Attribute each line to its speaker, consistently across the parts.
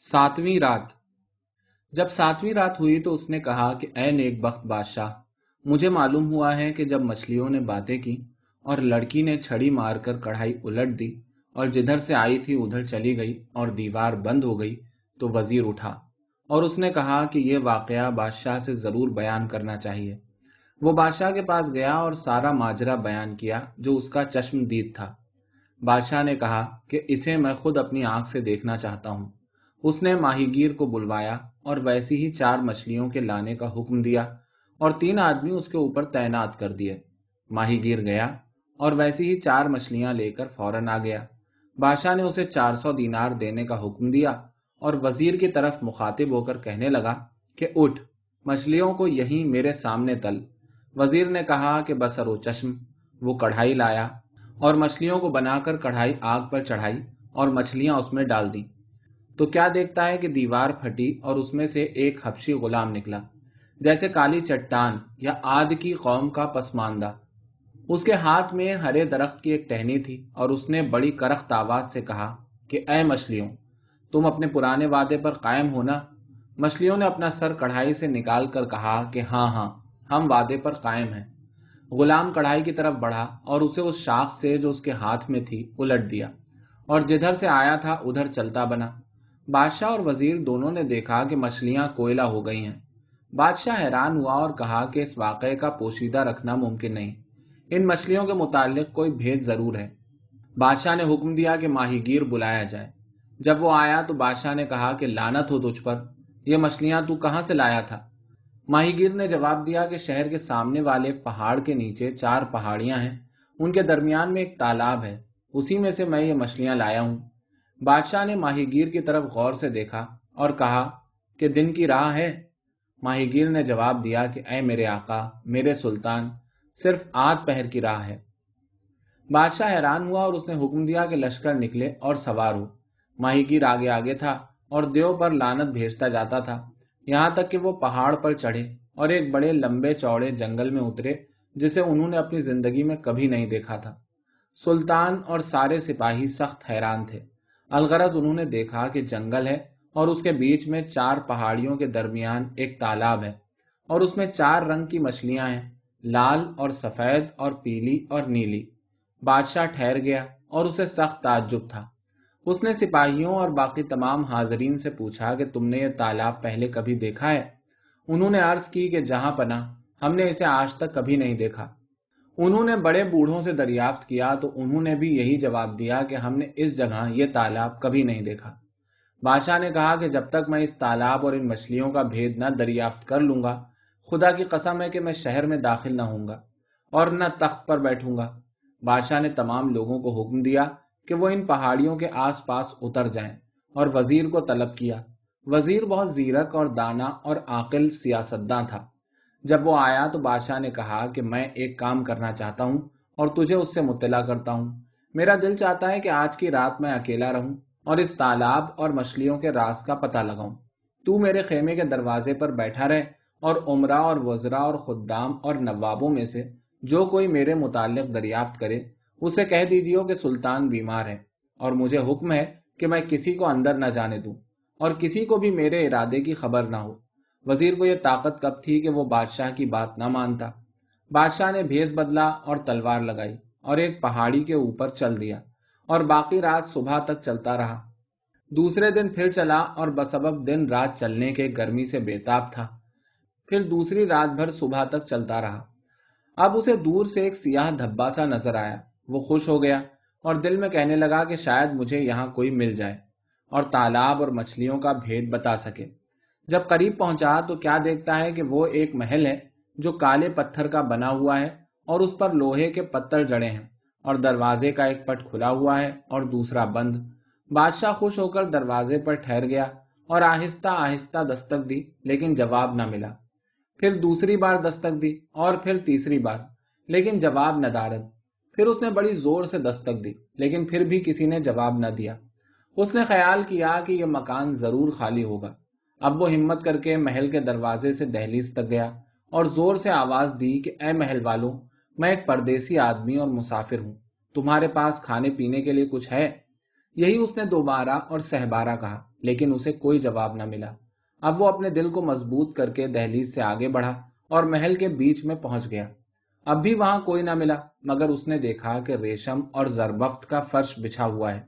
Speaker 1: ساتویں رات۔ جب ساتویں رات ہوئی تو اس نے کہا کہ اے نیک بخت بادشاہ، مجھے معلوم ہوا ہے کہ جب مچھلیوں نے باتیں کی اور لڑکی نے چھڑی مار کر کڑھائی الٹ دی اور جدھر سے آئی تھی ادھر چلی گئی اور دیوار بند ہو گئی تو وزیر اٹھا اور اس نے کہا کہ یہ واقعہ بادشاہ سے ضرور بیان کرنا چاہیے۔ وہ بادشاہ کے پاس گیا اور سارا ماجرا بیان کیا جو اس کا چشم دید تھا۔ بادشاہ نے کہا کہ اسے میں خود اپنی آنکھ سے دیکھنا چاہتا ہوں۔ اس نے ماہی گیر کو بلوایا اور ویسی ہی چار مچھلیوں کے لانے کا حکم دیا اور تین آدمی اس کے اوپر تعینات کر دیے۔ ماہی گیر گیا اور ویسی ہی چار مچھلیاں لے کر فوراً آ گیا۔ بادشاہ نے اسے چار سو دینار دینے کا حکم دیا اور وزیر کی طرف مخاطب ہو کر کہنے لگا کہ اٹھ، مچھلیوں کو یہیں میرے سامنے تل۔ وزیر نے کہا کہ بسر و چشم۔ وہ کڑھائی لایا اور مچھلیوں کو بنا کر کڑھائی آگ پر چڑھائی اور مچھلیاں اس میں ڈال دی تو کیا دیکھتا ہے کہ دیوار پھٹی اور اس میں سے ایک حبشی غلام نکلا، جیسے کالی چٹان یا آد کی قوم کا پسماندہ۔ اس کے ہاتھ میں ہرے درخت کی ایک ٹہنی تھی اور اس نے بڑی کرخت آواز سے کہا کہ، اے مچھلیوں، تم اپنے پرانے وعدے پر قائم ہونا۔ مچھلیوں نے اپنا سر کڑھائی سے نکال کر کہا کہ ہاں ہاں ہم وعدے پر قائم ہیں۔ غلام کڑھائی کی طرف بڑھا اور اسے اس شاخ سے جو اس کے ہاتھ میں تھی، الٹ دیا۔ اور جدھر سے آیا تھا، ادھر چلتا بنا۔ بادشاہ اور وزیر دونوں نے دیکھا کہ مچھلیاں کوئلہ ہو گئی ہیں۔ بادشاہ حیران ہوا اور کہا کہ اس واقعے کا پوشیدہ رکھنا ممکن نہیں۔ ان مچھلیوں کے متعلق کوئی بھید ضرور ہے۔ بادشاہ نے حکم دیا کہ ماہی گیر بلایا جائے۔ جب وہ آیا تو بادشاہ نے کہا کہ لانت ہو تجھ پر۔ یہ مچھلیاں تو کہاں سے لایا تھا؟ ماہی گیر نے جواب دیا کہ شہر کے سامنے والے پہاڑ کے نیچے چار پہاڑیاں ہیں۔ ان کے درمیان میں ایک تالاب ہے۔ اسی میں سے میں یہ مچھلیاں لایا ہوں۔ بادشاہ نے ماہی گیر کی طرف غور سے دیکھا اور کہا کہ دن کی راہ ہے۔ ماہی گیر نے جواب دیا کہ اے میرے آقا، میرے سلطان، صرف آدھ پہر کی راہ ہے۔ بادشاہ حیران ہوا اور اس نے حکم دیا کہ لشکر نکلے اور سوار ہو۔ ماہی گیر آگے آگے تھا اور دیو پر لانت بھیجتا جاتا تھا۔ یہاں تک کہ وہ پہاڑ پر چڑھے اور ایک بڑے لمبے چوڑے جنگل میں اترے جسے انہوں نے اپنی زندگی میں کبھی نہیں دیکھا تھا۔ سلطان اور سارے سپاہی سخت حیران تھے۔ الغرض انہوں نے دیکھا کہ جنگل ہے اور اس کے بیچ میں چار پہاڑیوں کے درمیان ایک تالاب ہے اور اس میں چار رنگ کی مچھلیاں ہیں، لال اور سفید اور پیلی اور نیلی۔ بادشاہ ٹھہر گیا اور اسے سخت تعجب تھا۔ اس نے سپاہیوں اور باقی تمام حاضرین سے پوچھا کہ تم نے یہ تالاب پہلے کبھی دیکھا ہے؟ انہوں نے عرض کی کہ جہاں پنا ہم نے اسے آج تک کبھی نہیں دیکھا۔ انہوں نے بڑے بوڑھوں سے دریافت کیا تو انہوں نے بھی یہی جواب دیا کہ ہم نے اس جگہ یہ تالاب کبھی نہیں دیکھا۔ بادشاہ نے کہا کہ جب تک میں اس تالاب اور ان مچھلیوں کا بھید نہ دریافت کر لوں گا، خدا کی قسم ہے کہ میں شہر میں داخل نہ ہوں گا اور نہ تخت پر بیٹھوں گا۔ بادشاہ نے تمام لوگوں کو حکم دیا کہ وہ ان پہاڑیوں کے آس پاس اتر جائیں اور وزیر کو طلب کیا۔ وزیر بہت زیرک اور دانا اور عاقل سیاستداں تھا۔ جب وہ آیا تو بادشاہ نے کہا کہ میں ایک کام کرنا چاہتا ہوں اور تجھے اس سے مطلع کرتا ہوں۔ میرا دل چاہتا ہے کہ آج کی رات میں اکیلا رہوں اور اس تالاب اور مچھلیوں کے راز کا پتہ لگاؤں۔ تو میرے خیمے کے دروازے پر بیٹھا رہے اور عمرہ اور وزرا اور خدام اور نوابوں میں سے جو کوئی میرے متعلق دریافت کرے، اسے کہہ دیجیے کہ سلطان بیمار ہے اور مجھے حکم ہے کہ میں کسی کو اندر نہ جانے دوں اور کسی کو بھی میرے ارادے کی خبر نہ ہو۔ وزیر کو یہ طاقت کب تھی کہ وہ بادشاہ کی بات نہ مانتا؟ بادشاہ نے بھیس بدلا اور تلوار لگائی اور ایک پہاڑی کے اوپر چل دیا اور باقی رات صبح تک چلتا رہا۔ دوسرے دن پھر چلا اور بسبب دن رات چلنے کے گرمی سے بےتاب تھا۔ پھر دوسری رات بھر صبح تک چلتا رہا۔ اب اسے دور سے ایک سیاہ دھبا سا نظر آیا۔ وہ خوش ہو گیا اور دل میں کہنے لگا کہ شاید مجھے یہاں کوئی مل جائے اور تالاب اور مچھلیوں کا بھید بتا سکے۔ جب قریب پہنچا تو کیا دیکھتا ہے کہ وہ ایک محل ہے جو کالے پتھر کا بنا ہوا ہے اور اس پر لوہے کے پتھر جڑے ہیں اور دروازے کا ایک پٹ کھلا ہوا ہے اور دوسرا بند۔ بادشاہ خوش ہو کر دروازے پر ٹھہر گیا اور آہستہ آہستہ دستک دی، لیکن جواب نہ ملا۔ پھر دوسری بار دستک دی اور پھر تیسری بار، لیکن جواب ندارت۔ پھر اس نے بڑی زور سے دستک دی، لیکن پھر بھی کسی نے جواب نہ دیا۔ اس نے خیال کیا کہ یہ مکان ضرور خالی ہوگا۔ اب وہ ہمت کر کے محل کے دروازے سے دہلیز تک گیا اور زور سے آواز دی کہ اے محل والوں میں ایک پردیسی آدمی اور مسافر ہوں، تمہارے پاس کھانے پینے کے لیے کچھ ہے؟ یہی اس نے دوبارہ اور سہبارہ کہا، لیکن اسے کوئی جواب نہ ملا۔ اب وہ اپنے دل کو مضبوط کر کے دہلیز سے آگے بڑھا اور محل کے بیچ میں پہنچ گیا۔ اب بھی وہاں کوئی نہ ملا، مگر اس نے دیکھا کہ ریشم اور زربفت کا فرش بچھا ہوا ہے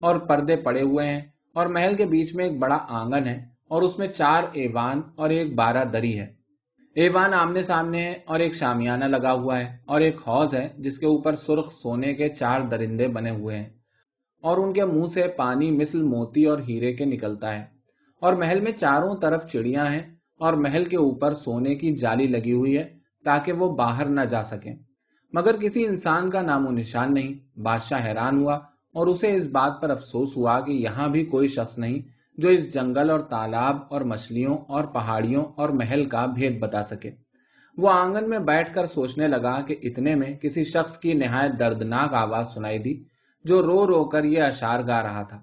Speaker 1: اور پردے پڑے ہوئے ہیں اور محل کے بیچ میں ایک بڑا آنگن ہے۔ اور اس میں چار ایوان اور ایک بارہ دری ہے۔ ایوان آمنے سامنے ہے اور ایک شامیانہ لگا ہوا ہے اور ایک حوض ہے جس کے اوپر سرخ سونے کے چار درندے بنے ہوئے ہیں۔ اور ان کے منہ سے پانی مثل موتی اور ہیرے کے نکلتا ہے۔ اور محل میں چاروں طرف چڑیاں ہیں اور محل کے اوپر سونے کی جالی لگی ہوئی ہے تاکہ وہ باہر نہ جا سکیں۔ مگر کسی انسان کا نام و نشان نہیں، بادشاہ حیران ہوا اور اسے اس بات پر افسوس ہوا کہ یہاں بھی کوئی شخص نہیں جو اس جنگل اور تالاب اور مچھلیوں اور پہاڑیوں اور محل کا بھید بتا سکے۔ وہ آنگن میں بیٹھ کر سوچنے لگا کہ اتنے میں کسی شخص کی نہایت دردناک آواز سنائی دی جو رو رو کر یہ اشار گا رہا تھا۔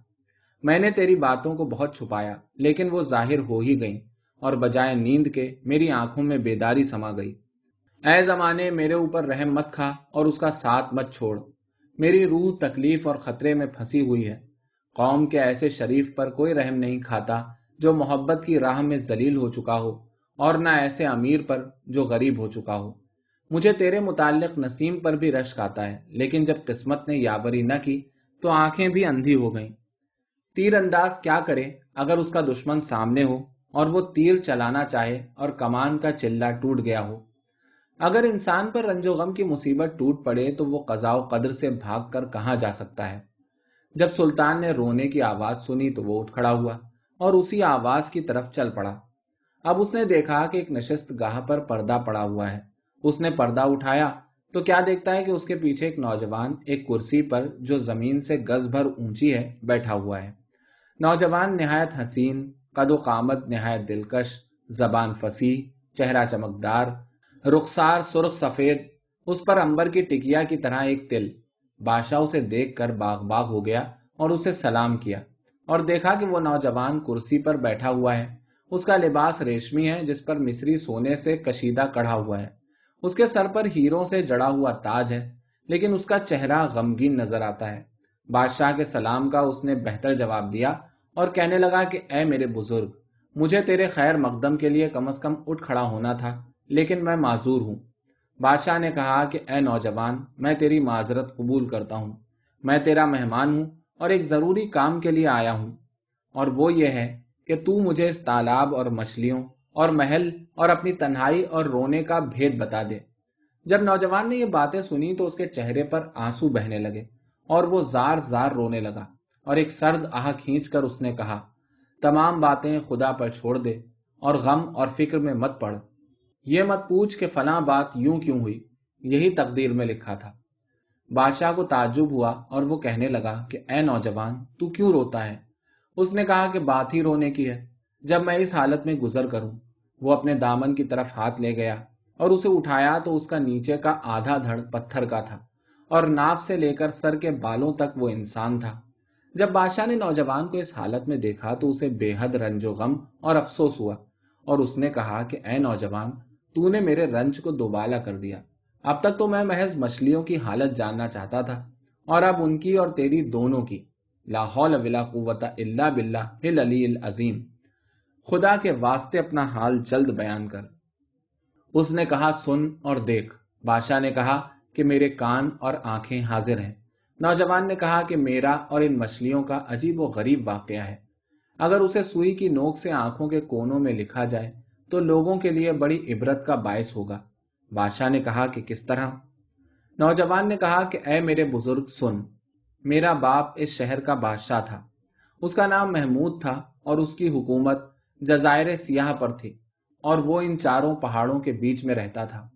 Speaker 1: میں نے تیری باتوں کو بہت چھپایا، لیکن وہ ظاہر ہو ہی گئی اور بجائے نیند کے میری آنکھوں میں بیداری سما گئی۔ اے زمانے، میرے اوپر رحم مت کھا اور اس کا ساتھ مت چھوڑ۔ میری روح تکلیف اور خطرے میں پھنسی ہوئی ہے۔ قوم کے ایسے شریف پر کوئی رحم نہیں کھاتا جو محبت کی راہ میں ذلیل ہو چکا ہو اور نہ ایسے امیر پر جو غریب ہو چکا ہو۔ مجھے تیرے متعلق نسیم پر بھی رشک آتا ہے، لیکن جب قسمت نے یاوری نہ کی تو آنکھیں بھی اندھی ہو گئیں۔ تیر انداز کیا کرے اگر اس کا دشمن سامنے ہو اور وہ تیر چلانا چاہے اور کمان کا چلا ٹوٹ گیا ہو۔ اگر انسان پر رنج و غم کی مصیبت ٹوٹ پڑے تو وہ قضاء و قدر سے بھاگ کر کہاں جا سکتا ہے؟ جب سلطان نے رونے کی آواز سنی تو وہ اٹھ کھڑا ہوا اور اسی آواز کی طرف چل پڑا۔ اب اس نے دیکھا کہ ایک نشست گاہ پر پردہ پڑا ہوا ہے۔ اس نے پردہ اٹھایا تو کیا دیکھتا ہے کہ اس کے پیچھے ایک نوجوان ایک کرسی پر جو زمین سے گز بھر اونچی ہے بیٹھا ہوا ہے۔ نوجوان نہایت حسین، قد و قامت نہایت دلکش، زبان فصیح، چہرہ چمکدار، رخسار، سرخ سفید، اس پر امبر کی ٹکیا کی طرح ایک تل۔ بادشاہ اسے دیکھ کر باغ باغ ہو گیا اور اسے سلام کیا اور دیکھا کہ وہ نوجوان کرسی پر بیٹھا ہوا ہے۔ اس کا لباس ریشمی ہے، جس پر مصری سونے سے کشیدہ کڑھا ہوا ہے۔ اس کے سر پر ہیروں سے جڑا ہوا تاج ہے، لیکن اس کا چہرہ غمگین نظر آتا ہے۔ بادشاہ کے سلام کا اس نے بہتر جواب دیا اور کہنے لگا کہ، اے میرے بزرگ، مجھے تیرے خیر مقدم کے لیے کم از کم اٹھ کھڑا ہونا تھا، لیکن میں معذور ہوں۔ بادشاہ نے کہا کہ اے نوجوان، میں تیری معذرت قبول کرتا ہوں۔ میں تیرا مہمان ہوں اور ایک ضروری کام کے لیے آیا ہوں۔ اور وہ یہ ہے کہ تو مجھے اس تالاب اور مچھلیوں اور محل اور اپنی تنہائی اور رونے کا بھید بتا دے۔ جب نوجوان نے یہ باتیں سنی تو اس کے چہرے پر آنسو بہنے لگے اور وہ زار زار رونے لگا اور ایک سرد آہ کھینچ کر اس نے کہا، تمام باتیں خدا پر چھوڑ دے اور غم اور فکر میں مت پڑ۔ یہ مت پوچھ کہ فلاں بات یوں کیوں ہوئی؟ یہی تقدیر میں لکھا تھا۔ بادشاہ کو تعجب ہوا اور وہ کہنے لگا کہ اے نوجوان، تو کیوں روتا ہے؟ اس نے کہا کہ بات ہی رونے کی ہے۔ جب میں اس حالت میں گزر کروں، وہ اپنے دامن کی طرف ہاتھ لے گیا اور اسے اٹھایا تو اس کا نیچے کا آدھا دھڑ پتھر کا تھا اور ناف سے لے کر سر کے بالوں تک وہ انسان تھا۔ جب بادشاہ نے نوجوان کو اس حالت میں دیکھا تو اسے بے حد رنج و غم اور افسوس ہوا اور اس نے کہا کہ اے نوجوان تو نے میرے رنج کو دوبالا کر دیا۔ اب تک تو میں محض مچھلیوں کی حالت جاننا چاہتا تھا۔ اور اب ان کی اور تیری دونوں کی۔ لاہور ولا قوت اللہ بلّہ ہل علی العظیم۔ خدا کے واسطے اپنا حال جلد بیان کر۔ اس نے کہا، سن اور دیکھ۔ بادشاہ نے کہا کہ میرے کان اور آنکھیں حاضر ہیں۔ نوجوان نے کہا کہ میرا اور ان مچھلیوں کا عجیب و غریب واقعہ ہے۔ اگر اسے سوئی کی نوک سے آنکھوں کے کونوں میں لکھا جائے تو لوگوں کے لیے بڑی عبرت کا باعث ہوگا۔ بادشاہ نے کہا کہ کس طرح؟ نوجوان نے کہا کہ اے میرے بزرگ، سن، میرا باپ اس شہر کا بادشاہ تھا۔ اس کا نام محمود تھا اور اس کی حکومت جزائر سیاہ پر تھی اور وہ ان چاروں پہاڑوں کے بیچ میں رہتا تھا۔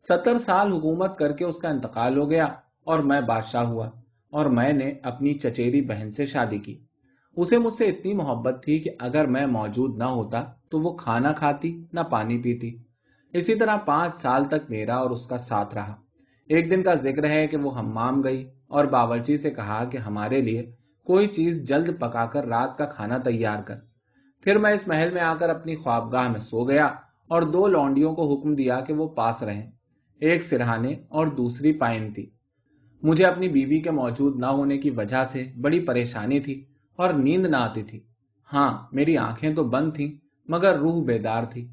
Speaker 1: ستر سال حکومت کر کے اس کا انتقال ہو گیا اور میں بادشاہ ہوا اور میں نے اپنی چچیری بہن سے شادی کی۔ اسے مجھ سے اتنی محبت تھی کہ اگر میں موجود نہ ہوتا تو وہ کھانا کھاتی نہ پانی پیتی۔ اسی طرح پانچ سال تک میرا اور اس کا ساتھ رہا۔ ایک دن کا ذکر ہے کہ وہ ہمام گئی اور باورچی سے کہا کہ ہمارے لیے کوئی چیز جلد پکا کر رات کا کھانا تیار کر۔ پھر میں اس محل میں آ کر اپنی خوابگاہ میں سو گیا اور دو لونڈیوں کو حکم دیا کہ وہ پاس رہیں۔ ایک سرہانے اور دوسری پائن تھی۔ مجھے اپنی بیوی کے موجود نہ ہونے کی وجہ سے بڑی پریشانی تھی۔ اور نیند نہ آتی تھی۔ ہاں میری آنکھیں تو بند تھیں، مگر روح بیدار تھی۔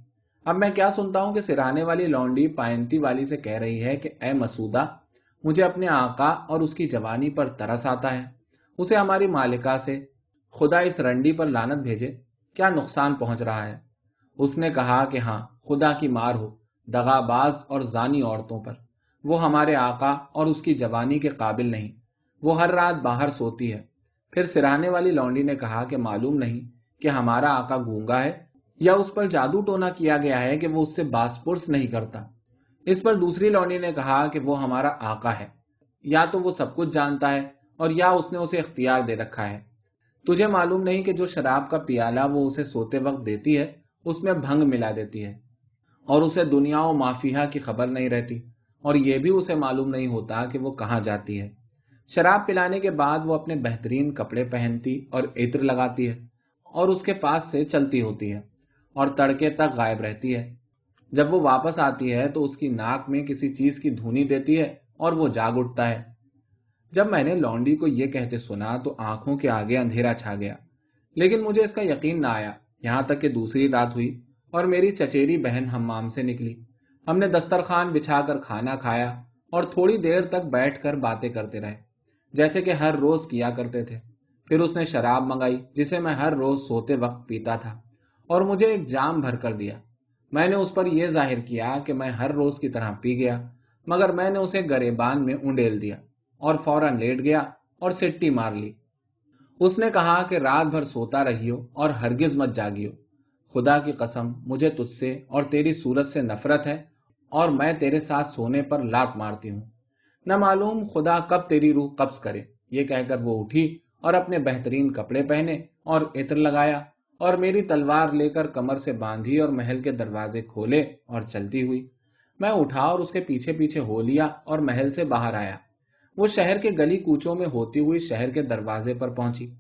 Speaker 1: اب میں کیا سنتا ہوں کہ سرانے والی لونڈی پائنتی والی سے کہہ رہی ہے کہ، اے مسودہ، مجھے اپنے آقا اور اس کی جوانی پر ترس آتا ہے۔ اسے ہماری مالکہ سے خدا اس رنڈی پر لانت بھیجے۔ کیا نقصان پہنچ رہا ہے؟ اس نے کہا کہ ہاں خدا کی مار ہو، دغا باز اور زانی عورتوں پر۔ وہ ہمارے آقا اور اس کی جوانی کے قابل نہیں۔ وہ ہر رات باہر سوتی ہے۔ پھر سرانے والی لونڈی نے کہا کہ معلوم نہیں کہ ہمارا آقا گونگا ہے یا اس پر جادو ٹونا کیا گیا ہے کہ وہ اس سے باس پرس نہیں کرتا۔ اس پر دوسری لونڈی نے کہا کہ وہ ہمارا آقا ہے۔ یا تو وہ سب کچھ جانتا ہے اور یا اس نے اسے اختیار دے رکھا ہے۔ تجھے معلوم نہیں کہ جو شراب کا پیالہ وہ اسے سوتے وقت دیتی ہے، اس میں بھنگ ملا دیتی ہے۔ اور اسے دنیا و مافیہ کی خبر نہیں رہتی۔ اور یہ بھی اسے معلوم نہیں ہوتا کہ وہ کہاں جاتی ہے۔ شراب پلانے کے بعد وہ اپنے بہترین کپڑے پہنتی اور عطر لگاتی ہے اور اس کے پاس سے چلتی ہوتی ہے اور تڑکے تک غائب رہتی ہے۔ جب وہ واپس آتی ہے تو اس کی ناک میں کسی چیز کی دھونی دیتی ہے اور وہ جاگ اٹھتا ہے۔ جب میں نے لونڈی کو یہ کہتے سنا تو آنکھوں کے آگے اندھیرا چھا گیا۔ لیکن مجھے اس کا یقین نہ آیا۔ یہاں تک کہ دوسری رات ہوئی اور میری چچیری بہن ہمام سے نکلی۔ ہم نے دسترخوان بچھا کر کھانا کھایا اور تھوڑی دیر تک بیٹھ کر باتیں کرتے رہے۔ جیسے کہ ہر روز کیا کرتے تھے۔ پھر اس نے شراب منگائی، جسے میں ہر روز سوتے وقت پیتا تھا، اور مجھے ایک جام بھر کر دیا۔ میں نے اس پر یہ ظاہر کیا کہ میں ہر روز کی طرح پی گیا، مگر میں نے اسے گریبان میں انڈیل دیا اور فوراً لیٹ گیا اور سٹی مار لی۔ اس نے کہا کہ رات بھر سوتا رہیو اور ہرگز مت جاگیو۔ خدا کی قسم، مجھے تجھ سے اور تیری صورت سے نفرت ہے اور میں تیرے ساتھ سونے پر لات مارتی ہوں۔ نہ معلوم خدا کب تیری روح قبض کرے۔ یہ کہہ کر وہ اٹھی اور اپنے بہترین کپڑے پہنے اور عطر لگایا اور میری تلوار لے کر کمر سے باندھی اور محل کے دروازے کھولے اور چلتی ہوئی۔ میں اٹھا اور اس کے پیچھے پیچھے ہو لیا اور محل سے باہر آیا۔ وہ شہر کے گلی کوچوں میں ہوتی ہوئی شہر کے دروازے پر پہنچی۔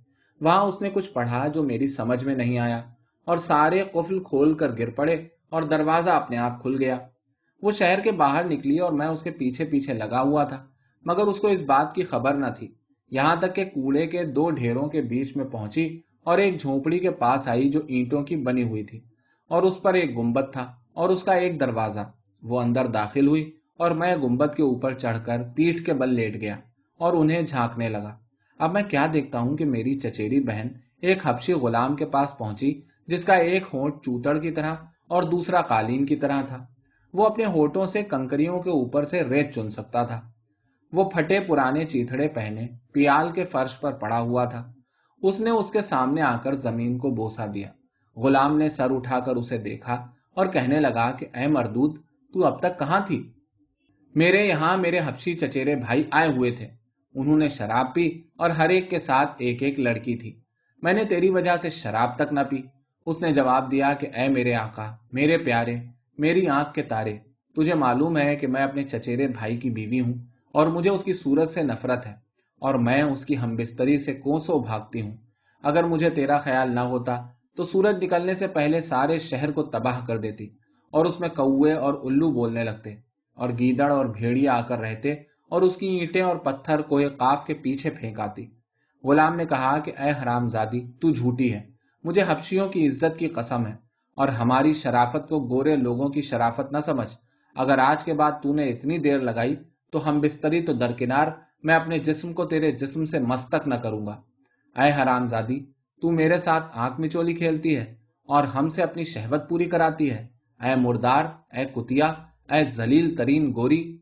Speaker 1: وہاں اس نے کچھ پڑھا جو میری سمجھ میں نہیں آیا اور سارے قفل کھول کر گر پڑے اور دروازہ اپنے آپ کھل گیا۔ وہ شہر کے باہر نکلی اور میں اس کے پیچھے پیچھے لگا ہوا تھا، مگر اس کو اس بات کی خبر نہ تھی۔ یہاں تک کہ کوڑے کے دو ڈھیروں کے بیچ میں پہنچی اور ایک جھونپڑی کے پاس آئی جو اینٹوں کی بنی ہوئی تھی۔ اور اس پر ایک گمبت تھا اور اس کا ایک دروازہ۔ وہ اندر داخل ہوئی اور میں گمبت کے اوپر چڑھ کر پیٹھ کے بل لیٹ گیا اور انہیں جھانکنے لگا۔ اب میں کیا دیکھتا ہوں کہ میری چچیری بہن ایک ہفشی غلام کے پاس پہنچی جس کا ایک ہونٹ چوتڑ کی طرح اور دوسرا قالین کی طرح تھا۔ وہ اپنے ہوٹوں سے کنکریوں کے اوپر سے ریت چن سکتا تھا۔ وہ پھٹے پرانے چیتڑے پہنے، پیال کے فرش پر پڑا ہوا تھا۔ اس نے اس کے سامنے آ کر زمین کو بوسا دیا۔ غلام نے سر اٹھا کر اسے دیکھا اور کہنے لگا کہ، اے مردود، تو اب تک کہاں تھی؟ میرے یہاں میرے ہفشی چچیرے بھائی آئے ہوئے تھے۔ انہوں نے شراب پی اور ہر ایک کے ساتھ ایک ایک لڑکی تھی۔ میں نے تیری وجہ سے شراب تک نہ پی۔ اس نے جواب دیا کہ، اے میرے آقا، میرے پیارے میری آنکھ کے تارے، تجھے معلوم ہے کہ میں اپنے چچیرے بھائی کی بیوی ہوں اور مجھے اس کی صورت سے نفرت ہے اور میں اس کی ہم بستری سے کوسوں بھاگتی ہوں۔ اگر مجھے تیرا خیال نہ ہوتا تو سورج نکلنے سے پہلے سارے شہر کو تباہ کر دیتی اور اس میں کوے اور الو بولنے لگتے اور گیدڑ اور بھیڑیا آ کر رہتے اور اس کی اینٹیں اور پتھر کوہ قاف کے پیچھے پھینک آتی غلام نے کہا کہ اے حرام زادی، تو جھوٹی ہے، مجھے حبشیوں کی عزت کی قسم ہے۔ اور ہماری شرافت کو گورے لوگوں کی شرافت نہ سمجھ۔ اگر آج کے بعد تو نے اتنی دیر لگائی تو ہم بستری تو درکنار، میں اپنے جسم کو تیرے جسم سے مستک نہ کروں گا۔ اے حرام زادی تو میرے ساتھ آنکھ میں چولی کھیلتی ہے اور ہم سے اپنی شہوت پوری کراتی ہے۔ اے مردار، اے کتیا، اے زلیل ترین گوری۔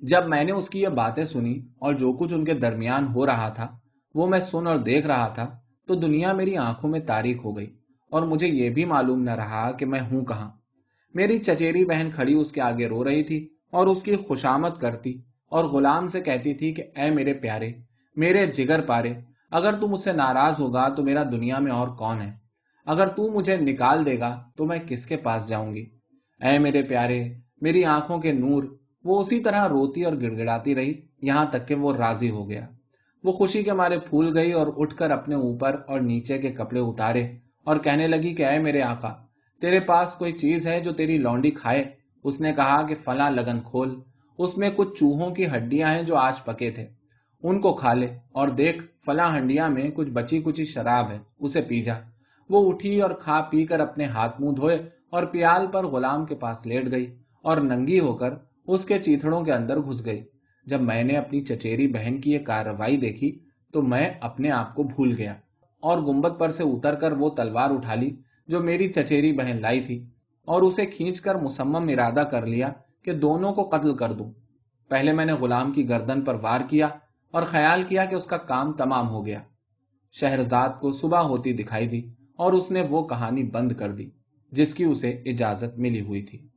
Speaker 1: جب میں نے اس کی یہ باتیں سنی اور جو کچھ ان کے درمیان ہو رہا تھا، وہ میں سن اور دیکھ رہا تھا، تو دنیا میری آنکھوں میں تاریخ ہو گئی۔ اور مجھے یہ بھی معلوم نہ رہا کہ میں ہوں کہاں۔ میری چچیری بہن کھڑی اس کے آگے رو رہی تھی اور اس کی خوشامد کرتی اور غلام سے کہتی تھی کہ اے میرے پیارے، میرے جگر پارے، اگر تم مجھ سے ناراض ہوگا تو میرا دنیا میں اور کون ہے؟ اگر تو مجھے نکال دے گا تو میں کس کے پاس جاؤں گی؟ اے میرے پیارے، میری آنکھوں کے نور، وہ اسی طرح روتی اور گڑ گڑاتی رہی یہاں تک کہ وہ راضی ہو گیا۔ وہ خوشی کے مارے پھول گئی اور اٹھ کر اپنے اوپر اور نیچے کے کپڑے اتارے۔ اور کہنے لگی کہ اے میرے آقا، تیرے پاس کوئی چیز ہے جو تیری لونڈی کھائے؟ اس نے کہا کہ فلاں لگن کھول، اس میں کچھ چوہوں کی ہڈیاں ہیں جو آج پکے تھے۔ ان کو کھا لے اور دیکھ، فلاں ہنڈیا میں کچھ بچی کچی شراب ہے، اسے پی جا۔ وہ اٹھی اور کھا پی کر اپنے ہاتھ منہ دھوئے اور پیال پر غلام کے پاس لیٹ گئی اور ننگی ہو کر اس کے چیتڑوں کے اندر گھس گئی۔ جب میں نے اپنی چچیری بہن کی یہ کارروائی دیکھی تو میں اپنے آپ کو بھول گیا۔ اور گمبت پر سے اتر کر وہ تلوار اٹھا لی جو میری چچیری بہن لائی تھی اور اسے کھینچ کر مسمم ارادہ کر لیا کہ دونوں کو قتل کر دوں۔ پہلے میں نے غلام کی گردن پر وار کیا اور خیال کیا کہ اس کا کام تمام ہو گیا۔ شہرزاد کو صبح ہوتی دکھائی دی اور اس نے وہ کہانی بند کر دی جس کی اسے اجازت ملی ہوئی تھی۔